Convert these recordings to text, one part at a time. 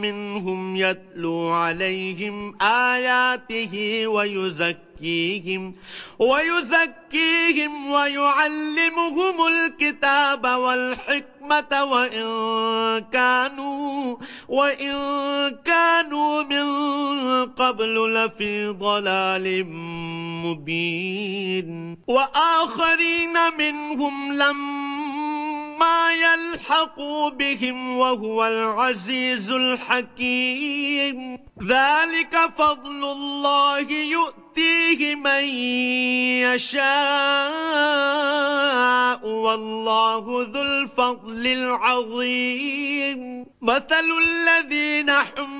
منهم يتلو عليهم آياته ويزكيهم ويزكيهم ويعلمهم الكتاب والحكمة وإن كانوا وإن كانوا من قبل لفي ضلال مبين. وآخرين منهم لما ما يلحق بهم وهو العزيز الحكيم. ذلك فضل الله يؤتيه من يشاء والله ذو الفضل العظيم. مثل الذين حملوا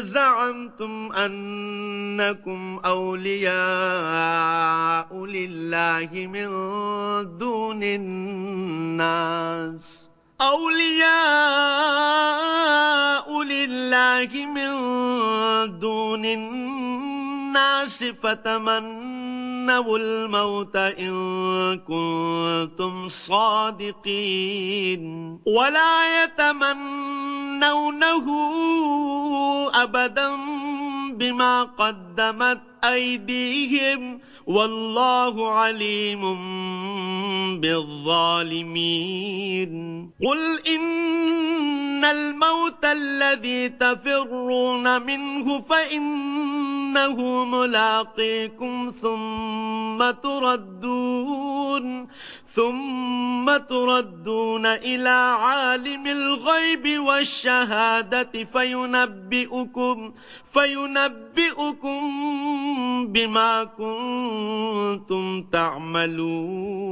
زعمتم أنكم أولياء لله من دون الناس. أولياء لله من دون الناس فتمنوا الموت إن كنتم صادقين. ولا يتمنونه أبدا بما قدمت أيديهم والله عليم بالظالمين قل إن الموت الذي تفرون منه فإنه ملاقيكم ثم تردون ثم تردون إلى عالم الغيب والشهادة فينبئكم فينبئكم بما كنتم تعملون.